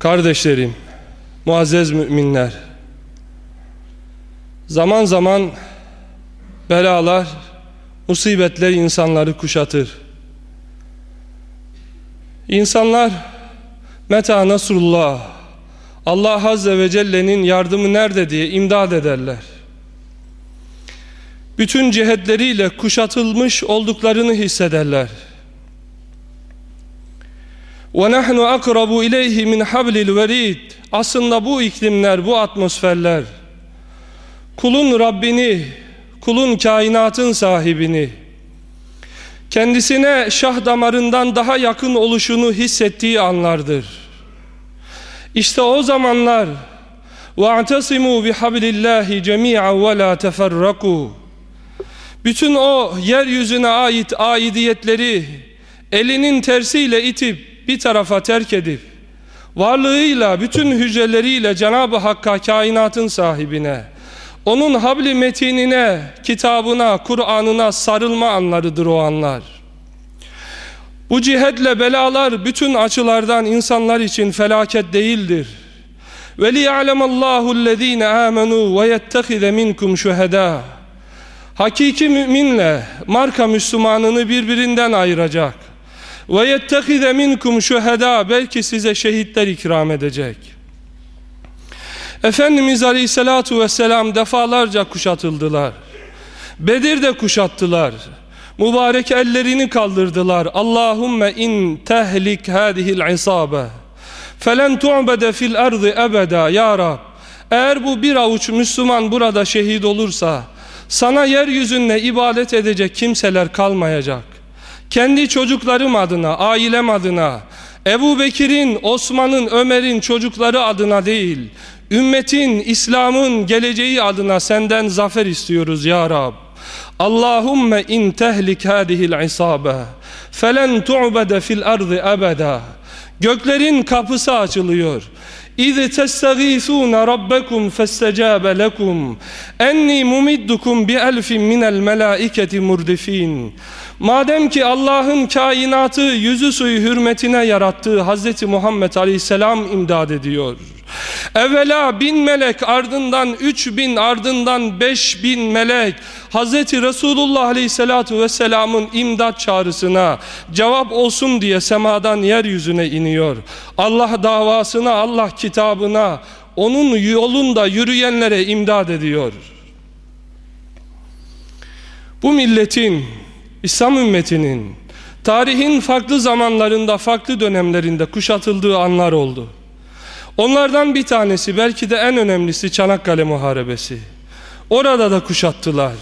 Kardeşlerim, muazzez müminler, zaman zaman belalar, musibetler insanları kuşatır. İnsanlar, meta nasrullah, Allah Azze ve Celle'nin yardımı nerede diye imdad ederler. Bütün cihetleriyle kuşatılmış olduklarını hissederler. وَنَحْنُ أَقْرَبُ اِلَيْهِ مِنْ حَبْلِ الْوَرِيدِ Aslında bu iklimler, bu atmosferler, kulun Rabbini, kulun kainatın sahibini, kendisine şah damarından daha yakın oluşunu hissettiği anlardır. İşte o zamanlar وَاَعْتَصِمُوا بِحَبْلِ اللّٰهِ جَمِيعًا وَلَا تَفَرَّقُوا Bütün o yeryüzüne ait aidiyetleri elinin tersiyle itip bir tarafa terk edip varlığıyla bütün hücreleriyle Cenab-ı Hakk'a kainatın sahibine onun habli metinine, kitabına, Kur'an'ına sarılma anlarıdır o anlar. Bu cihetle belalar bütün açılardan insanlar için felaket değildir. وَلِيَعْلَمَ اللّٰهُ الَّذ۪ينَ آمَنُوا وَيَتَّخِذَ مِنْكُمْ شُهَدَاءَ Hakiki müminle marka Müslümanını birbirinden ayıracak. Ve yettehize minkum şuhada belki size şehitler ikram edecek. Efendimiz Aleyhisselatu Vesselam defalarca kuşatıldılar. Bedir'de kuşattılar. Mübarek ellerini kaldırdılar. Allahümme in tehlik hadihil isabe. Felen tu'bede fil erdi ebeda ya Rab. Eğer bu bir avuç Müslüman burada şehit olursa sana yeryüzünde ibadet edecek kimseler kalmayacak. Kendi çocuklarım adına, ailem adına, Ebu Bekir'in, Osman'ın, Ömer'in çocukları adına değil, ümmetin, İslam'ın geleceği adına senden zafer istiyoruz ya Rab. Allahümme in tehlik hadihil isabe felen tu'bede fil ardı ebeda. Göklerin kapısı açılıyor. İz testagîsûne rabbekum festecâbe lekum enni mumiddukum bi elfin minel melâiketi murdifîn. Madem ki Allah'ın kainatı yüzü suyu hürmetine yarattığı Hz. Muhammed Aleyhisselam imdad ediyor. Evvela bin melek ardından üç bin ardından beş bin melek Hz. Resulullah Aleyhisselatü Vesselam'ın imdat çağrısına cevap olsun diye semadan yeryüzüne iniyor. Allah davasına, Allah kitabına, onun yolunda yürüyenlere imdad ediyor. Bu milletin, İslam ümmetinin tarihin farklı zamanlarında, farklı dönemlerinde kuşatıldığı anlar oldu. Onlardan bir tanesi belki de en önemlisi Çanakkale Muharebesi. Orada da kuşattılar.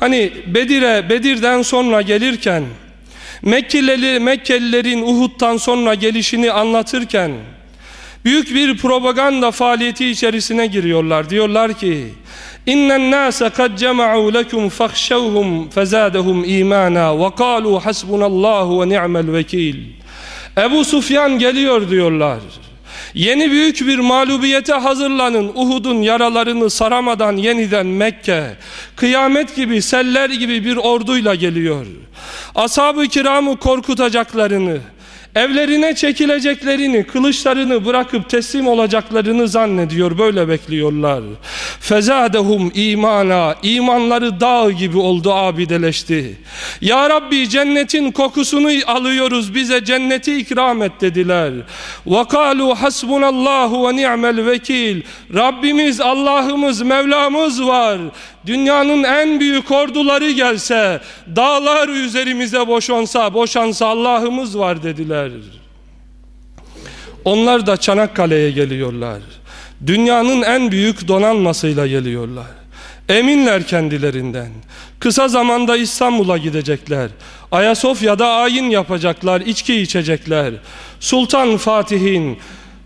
Hani Bedir'e, Bedir'den sonra gelirken Mekkelileri, Mekkelilerin Uhud'dan sonra gelişini anlatırken büyük bir propaganda faaliyeti içerisine giriyorlar. Diyorlar ki İnnen nâse kad cema'u lekum fahşevhum fezâdehum imana ve kâlu hasbunallahu ve ni'mel vekil. Ebu Sufyan geliyor diyorlar. Yeni büyük bir mağlubiyete hazırlanın. Uhud'un yaralarını saramadan yeniden Mekke, kıyamet gibi, seller gibi bir orduyla geliyor. Ashab-ı kiramı korkutacaklarını, Evlerine çekileceklerini, kılıçlarını bırakıp teslim olacaklarını zannediyor. Böyle bekliyorlar. Fezadehum imana. imanları dağ gibi oldu, abideleşti. Ya Rabbi cennetin kokusunu alıyoruz. Bize cenneti ikram et dediler. Ve kalu hasbunallahu ve ni'mel vekil. Rabbimiz, Allah'ımız, Mevlamız var. Dünyanın en büyük orduları gelse, dağlar üzerimize boşansa, boşansa Allah'ımız var dediler. Onlar da Çanakkale'ye geliyorlar. Dünyanın en büyük donanmasıyla geliyorlar. Eminler kendilerinden. Kısa zamanda İstanbul'a gidecekler. Ayasofya'da ayin yapacaklar, içki içecekler. Sultan Fatih'in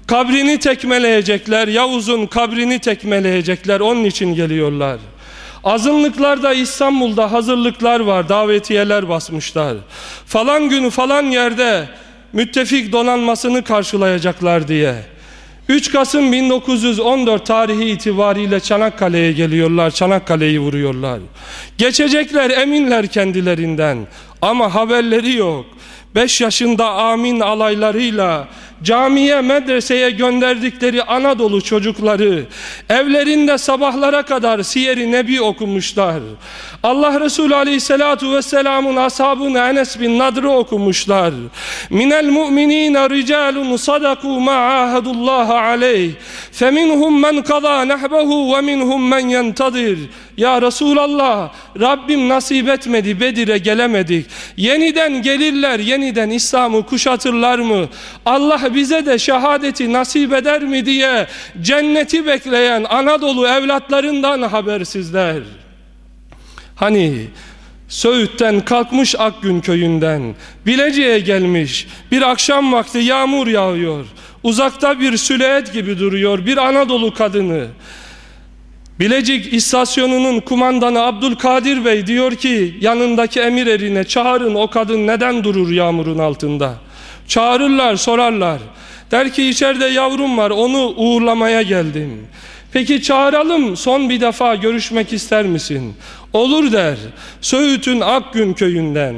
kabrini tekmeleyecekler, Yavuz'un kabrini tekmeleyecekler. Onun için geliyorlar. Azınlıklarda İstanbul'da hazırlıklar var, davetiyeler basmışlar. Falan günü falan yerde müttefik donanmasını karşılayacaklar diye. 3 Kasım 1914 tarihi itibariyle Çanakkale'ye geliyorlar, Çanakkale'yi vuruyorlar. Geçecekler eminler kendilerinden ama haberleri yok. 5 yaşında amin alaylarıyla camiye medreseye gönderdikleri Anadolu çocukları evlerinde sabahlara kadar Siyer-i Nebi okumuşlar. Allah Resulü Aleyhisselatu Vesselam'ın ashabını Enes bin Nadr'ı okumuşlar. Minel mu'minine ricalun sadaku ma ahadullah aleyh. Feminhum men kaza nehbehu ve minhum men yentadir. Ya Resulallah Rabbim nasip etmedi Bedir'e gelemedik. Yeniden gelirler yeniden İslam'ı kuşatırlar mı? Allah bize de şehadeti nasip eder mi diye cenneti bekleyen Anadolu evlatlarından habersizler. Hani Söğüt'ten kalkmış Akgün köyünden Bilecik'e gelmiş bir akşam vakti yağmur yağıyor uzakta bir süleyet gibi duruyor bir Anadolu kadını Bilecik istasyonunun kumandanı Abdülkadir Bey diyor ki yanındaki emir erine çağırın o kadın neden durur yağmurun altında çağırırlar sorarlar der ki içeride yavrum var onu uğurlamaya geldim Peki çağıralım son bir defa görüşmek ister misin? Olur der. Söğüt'ün Akgün köyünden.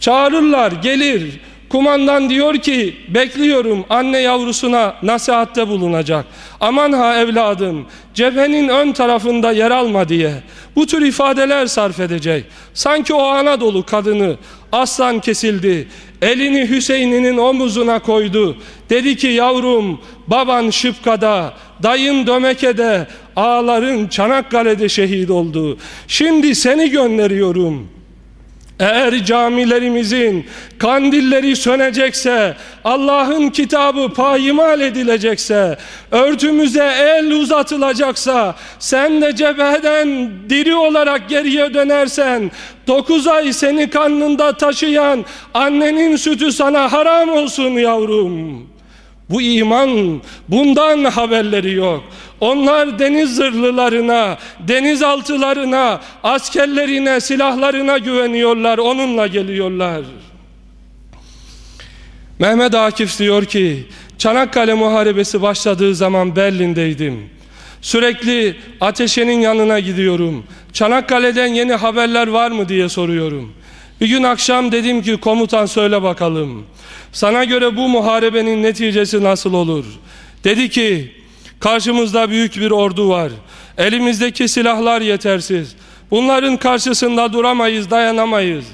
Çağırırlar gelir. Kumandan diyor ki bekliyorum anne yavrusuna nasihatte bulunacak. Aman ha evladım cephenin ön tarafında yer alma diye. Bu tür ifadeler sarf edecek. Sanki o Anadolu kadını aslan kesildi. Elini Hüseyin'in omuzuna koydu. Dedi ki yavrum baban Şıpka'da, dayın Dömeke'de, ağların Çanakkale'de şehit oldu. Şimdi seni gönderiyorum.'' Eğer camilerimizin kandilleri sönecekse, Allah'ın kitabı payimal edilecekse, örtümüze el uzatılacaksa, sen de cepheden diri olarak geriye dönersen, dokuz ay seni karnında taşıyan annenin sütü sana haram olsun yavrum. Bu iman bundan haberleri yok. Onlar deniz zırhlılarına, denizaltılarına, askerlerine, silahlarına güveniyorlar, onunla geliyorlar. Mehmet Akif diyor ki, Çanakkale Muharebesi başladığı zaman Berlin'deydim. Sürekli ateşenin yanına gidiyorum. Çanakkale'den yeni haberler var mı diye soruyorum. Bir gün akşam dedim ki komutan söyle bakalım. Sana göre bu muharebenin neticesi nasıl olur? Dedi ki karşımızda büyük bir ordu var. Elimizdeki silahlar yetersiz. Bunların karşısında duramayız, dayanamayız.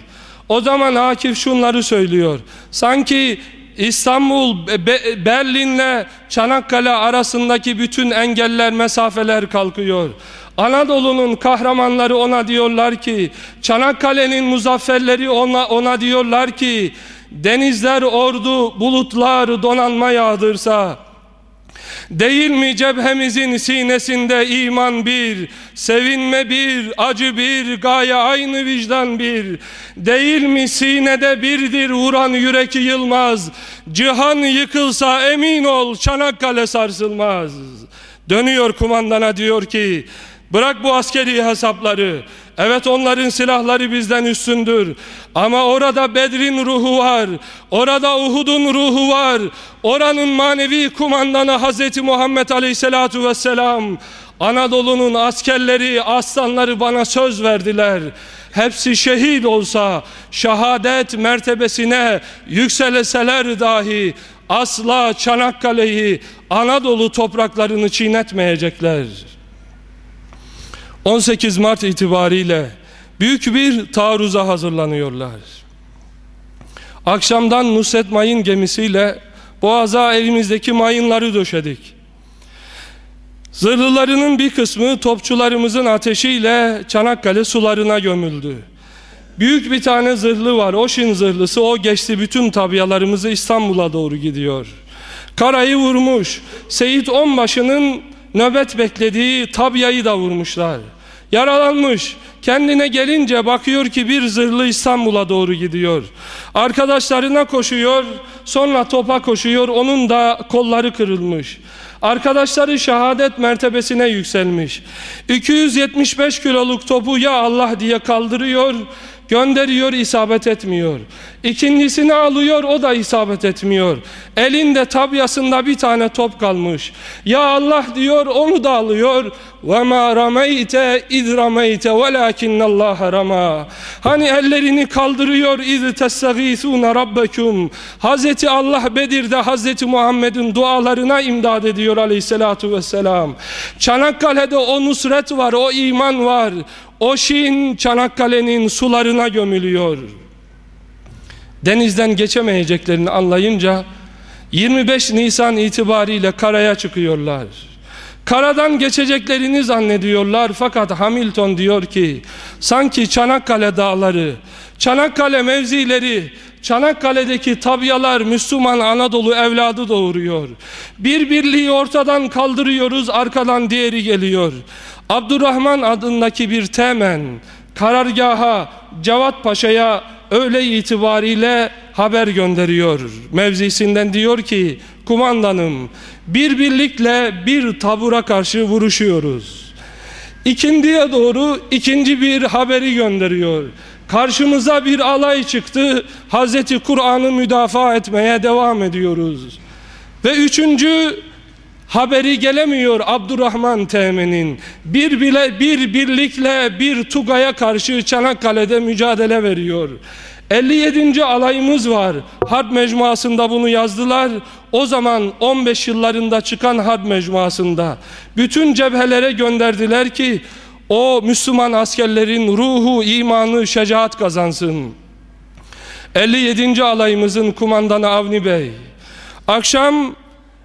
O zaman Akif şunları söylüyor. Sanki İstanbul, Be Berlin'le Çanakkale arasındaki bütün engeller, mesafeler kalkıyor. Anadolu'nun kahramanları ona diyorlar ki, Çanakkale'nin muzafferleri ona, ona diyorlar ki, denizler ordu, bulutlar donanma yağdırsa, Değil mi cephemizin sinesinde iman bir, sevinme bir, acı bir, gaye aynı vicdan bir. Değil mi sinede birdir vuran yürek yılmaz, cihan yıkılsa emin ol Çanakkale sarsılmaz. Dönüyor kumandana diyor ki, bırak bu askeri hesapları, Evet onların silahları bizden üstündür. Ama orada Bedrin ruhu var. Orada Uhud'un ruhu var. Oranın manevi kumandanı Hazreti Muhammed Aleyhisselatu Vesselam. Anadolu'nun askerleri, aslanları bana söz verdiler. Hepsi şehit olsa, şehadet mertebesine yükseleseler dahi asla Çanakkale'yi, Anadolu topraklarını çiğnetmeyecekler. 18 Mart itibariyle büyük bir taarruza hazırlanıyorlar. Akşamdan Nusret Mayın gemisiyle Boğaz'a elimizdeki mayınları döşedik. Zırhlılarının bir kısmı topçularımızın ateşiyle Çanakkale sularına gömüldü. Büyük bir tane zırhlı var, Oşin zırhlısı. O geçti bütün tabiyalarımızı İstanbul'a doğru gidiyor. Karayı vurmuş. Seyit Onbaşı'nın nöbet beklediği tabyayı da vurmuşlar. Yaralanmış. Kendine gelince bakıyor ki bir zırhlı İstanbul'a doğru gidiyor. Arkadaşlarına koşuyor, sonra topa koşuyor, onun da kolları kırılmış. Arkadaşları şehadet mertebesine yükselmiş. 275 kiloluk topu ya Allah diye kaldırıyor gönderiyor isabet etmiyor. İkincisini alıyor o da isabet etmiyor. Elinde tabyasında bir tane top kalmış. Ya Allah diyor onu da alıyor. Ve ma rameyte iz rameyte velakinnallaha rama. Hani ellerini kaldırıyor iz testagîsûne rabbekum. Hazreti Allah Bedir'de Hazreti Muhammed'in dualarına imdad ediyor aleyhissalatu vesselam. Çanakkale'de o nusret var, o iman var. O Şin Çanakkale'nin sularına gömülüyor. Denizden geçemeyeceklerini anlayınca 25 Nisan itibariyle karaya çıkıyorlar. Karadan geçeceklerini zannediyorlar fakat Hamilton diyor ki sanki Çanakkale dağları, Çanakkale mevzileri, Çanakkale'deki tabyalar Müslüman Anadolu evladı doğuruyor. Bir birliği ortadan kaldırıyoruz arkadan diğeri geliyor. Abdurrahman adındaki bir temen karargaha Cevat Paşa'ya öğle itibariyle haber gönderiyor. Mevzisinden diyor ki kumandanım bir birlikle bir tabura karşı vuruşuyoruz. İkindiye doğru ikinci bir haberi gönderiyor. Karşımıza bir alay çıktı. Hazreti Kur'an'ı müdafaa etmeye devam ediyoruz. Ve üçüncü haberi gelemiyor Abdurrahman Teğmen'in. Bir bile bir birlikle bir Tugay'a karşı Çanakkale'de mücadele veriyor. 57. alayımız var. Harp mecmuasında bunu yazdılar. O zaman 15 yıllarında çıkan harp mecmuasında bütün cebhelere gönderdiler ki o Müslüman askerlerin ruhu, imanı, şecaat kazansın. 57. alayımızın kumandanı Avni Bey. Akşam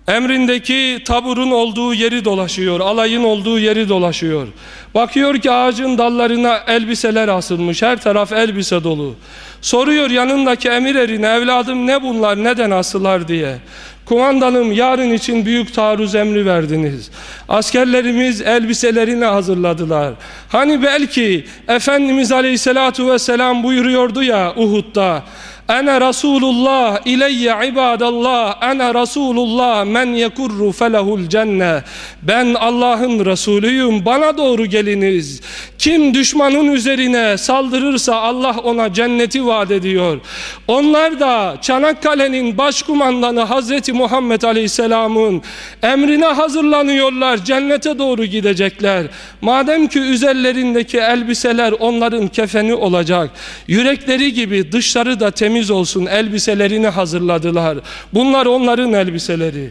emrindeki taburun olduğu yeri dolaşıyor, alayın olduğu yeri dolaşıyor. Bakıyor ki ağacın dallarına elbiseler asılmış, her taraf elbise dolu. Soruyor yanındaki emir erine, evladım ne bunlar, neden asılar diye. Kumandanım yarın için büyük taarruz emri verdiniz. Askerlerimiz elbiselerini hazırladılar. Hani belki Efendimiz Aleyhisselatu Vesselam buyuruyordu ya Uhud'da. Ene Resulullah ileyye ibadallah Ene Resulullah men yekurru felehul cenne. Ben Allah'ın Resulüyüm bana doğru geliniz. Kim düşmanın üzerine saldırırsa Allah ona cenneti vaat ediyor. Onlar da Çanakkale'nin başkumandanı Hazreti Muhammed Aleyhisselam'ın emrine hazırlanıyorlar cennete doğru gidecekler. Madem ki üzerlerindeki elbiseler onların kefeni olacak Yürekleri gibi dışları da temiz temiz olsun elbiselerini hazırladılar. Bunlar onların elbiseleri.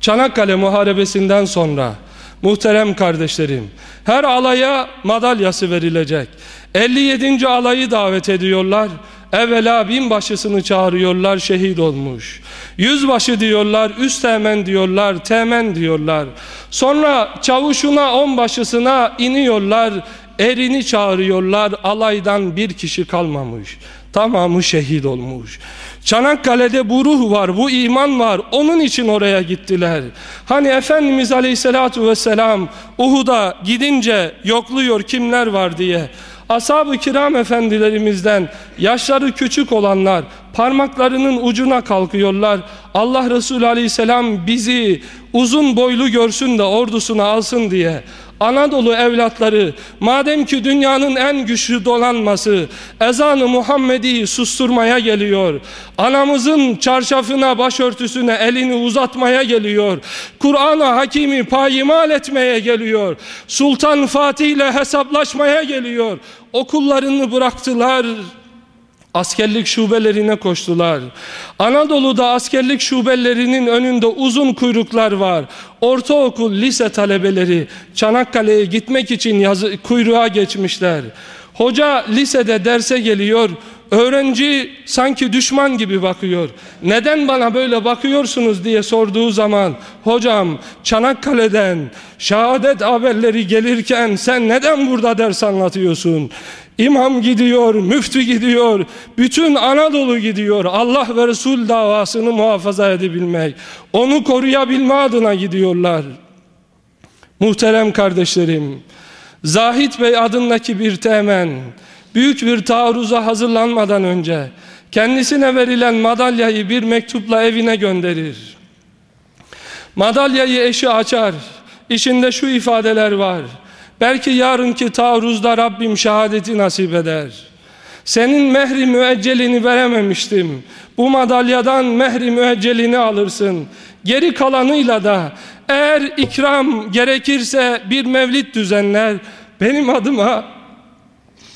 Çanakkale Muharebesi'nden sonra muhterem kardeşlerim her alaya madalyası verilecek. 57. alayı davet ediyorlar. Evvela binbaşısını çağırıyorlar şehit olmuş. Yüzbaşı diyorlar, üst temen diyorlar, temen diyorlar. Sonra çavuşuna, onbaşısına iniyorlar, erini çağırıyorlar. Alaydan bir kişi kalmamış. Tamamı şehit olmuş. Çanakkale'de bu ruh var, bu iman var. Onun için oraya gittiler. Hani Efendimiz Aleyhisselatü Vesselam Uhud'a gidince yokluyor kimler var diye. Ashab-ı kiram efendilerimizden yaşları küçük olanlar parmaklarının ucuna kalkıyorlar. Allah Resulü aleyhisselam bizi uzun boylu görsün de ordusuna alsın diye. Anadolu evlatları madem ki dünyanın en güçlü dolanması ezanı Muhammedi susturmaya geliyor. Anamızın çarşafına başörtüsüne elini uzatmaya geliyor. Kur'an'ı hakimi payimal etmeye geliyor. Sultan Fatih ile hesaplaşmaya geliyor. Okullarını bıraktılar askerlik şubelerine koştular. Anadolu'da askerlik şubelerinin önünde uzun kuyruklar var. Ortaokul, lise talebeleri Çanakkale'ye gitmek için yazı, kuyruğa geçmişler. Hoca lisede derse geliyor. Öğrenci sanki düşman gibi bakıyor. Neden bana böyle bakıyorsunuz diye sorduğu zaman hocam Çanakkale'den şehadet haberleri gelirken sen neden burada ders anlatıyorsun? İmam gidiyor, müftü gidiyor, bütün Anadolu gidiyor. Allah ve Resul davasını muhafaza edebilmek, onu koruyabilme adına gidiyorlar. Muhterem kardeşlerim, Zahit Bey adındaki bir temen, büyük bir taarruza hazırlanmadan önce kendisine verilen madalyayı bir mektupla evine gönderir. Madalyayı eşi açar, içinde şu ifadeler var. Belki yarınki taarruzda Rabbim şehadeti nasip eder. Senin mehri müeccelini verememiştim. Bu madalyadan mehri müeccelini alırsın. Geri kalanıyla da eğer ikram gerekirse bir mevlid düzenler. Benim adıma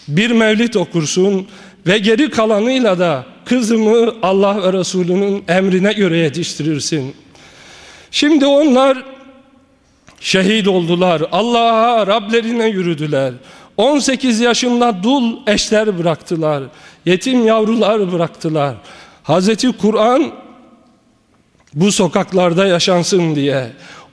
bir mevlid okursun ve geri kalanıyla da kızımı Allah ve Resulünün emrine göre yetiştirirsin. Şimdi onlar şehit oldular. Allah'a Rablerine yürüdüler. 18 yaşında dul eşler bıraktılar. Yetim yavrular bıraktılar. Hazreti Kur'an bu sokaklarda yaşansın diye,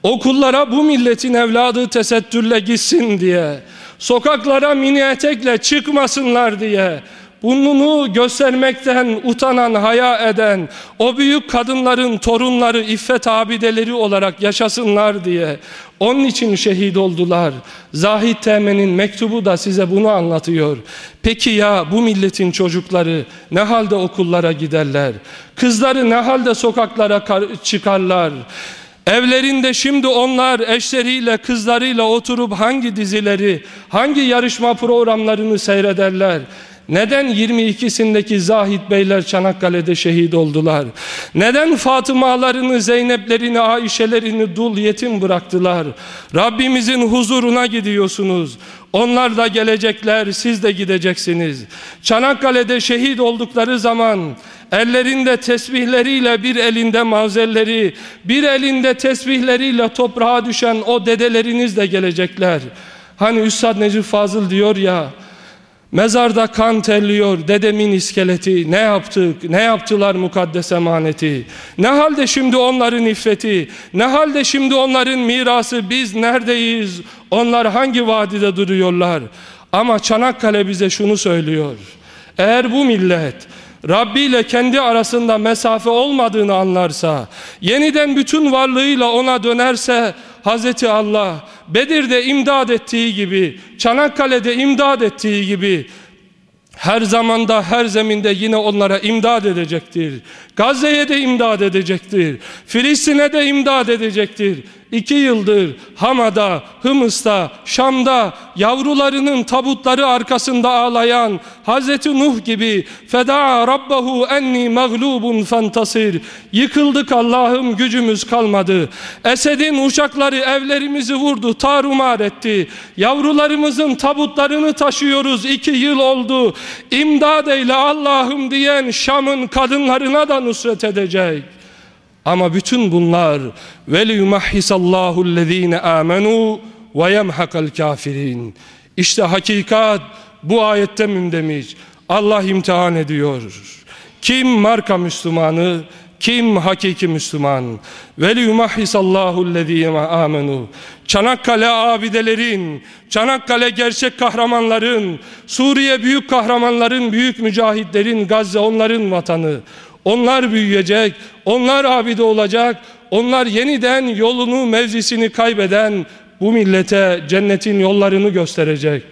okullara bu milletin evladı tesettürle gitsin diye, sokaklara mini etekle çıkmasınlar diye, burnunu göstermekten utanan, haya eden o büyük kadınların torunları, iffet abideleri olarak yaşasınlar diye onun için şehit oldular. Zahid Temen'in mektubu da size bunu anlatıyor. Peki ya bu milletin çocukları ne halde okullara giderler? Kızları ne halde sokaklara çıkarlar? Evlerinde şimdi onlar eşleriyle, kızlarıyla oturup hangi dizileri, hangi yarışma programlarını seyrederler? Neden 22'sindeki Zahid Beyler Çanakkale'de şehit oldular? Neden Fatımalarını, Zeyneplerini, Ayşelerini dul yetim bıraktılar? Rabbimizin huzuruna gidiyorsunuz. Onlar da gelecekler, siz de gideceksiniz. Çanakkale'de şehit oldukları zaman ellerinde tesbihleriyle bir elinde mazelleri, bir elinde tesbihleriyle toprağa düşen o dedeleriniz de gelecekler. Hani Üstad Necip Fazıl diyor ya, Mezarda kan terliyor dedemin iskeleti. Ne yaptık? Ne yaptılar mukaddes emaneti? Ne halde şimdi onların iffeti? Ne halde şimdi onların mirası? Biz neredeyiz? Onlar hangi vadide duruyorlar? Ama Çanakkale bize şunu söylüyor. Eğer bu millet Rabbi ile kendi arasında mesafe olmadığını anlarsa, yeniden bütün varlığıyla ona dönerse Hazreti Allah Bedir'de imdad ettiği gibi, Çanakkale'de imdad ettiği gibi her zamanda her zeminde yine onlara imdad edecektir. Gazze'ye de imdad edecektir. Filistin'e de imdad edecektir. İki yıldır Hama'da, Hımıs'ta, Şam'da yavrularının tabutları arkasında ağlayan Hazreti Nuh gibi feda rabbahu enni mağlubun fantasir yıkıldık Allah'ım gücümüz kalmadı. Esed'in uçakları evlerimizi vurdu, tarumar etti. Yavrularımızın tabutlarını taşıyoruz. iki yıl oldu. İmdad eyle Allah'ım diyen Şam'ın kadınlarına da nusret edecek. Ama bütün bunlar veliyumahhisallahu allazine amenu ve yemhakal kafirin. İşte hakikat bu ayette mündemiş. Allah imtihan ediyor. Kim marka Müslümanı, kim hakiki Müslüman? Veliyumahhisallahu allazine amenu. Çanakkale abidelerin, Çanakkale gerçek kahramanların, Suriye büyük kahramanların, büyük mücahitlerin, Gazze onların vatanı. Onlar büyüyecek, onlar abide olacak, onlar yeniden yolunu, mevzisini kaybeden bu millete cennetin yollarını gösterecek.